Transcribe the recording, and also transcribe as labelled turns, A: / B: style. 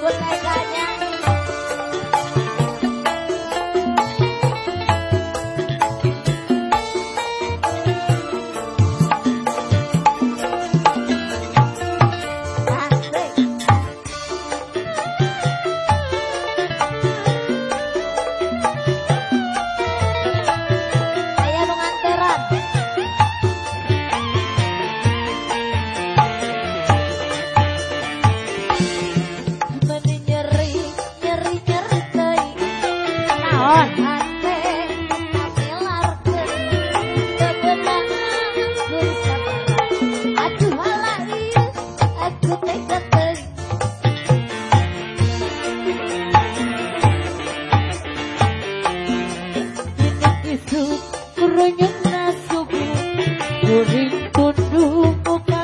A: Kulekannya
B: ring tunduk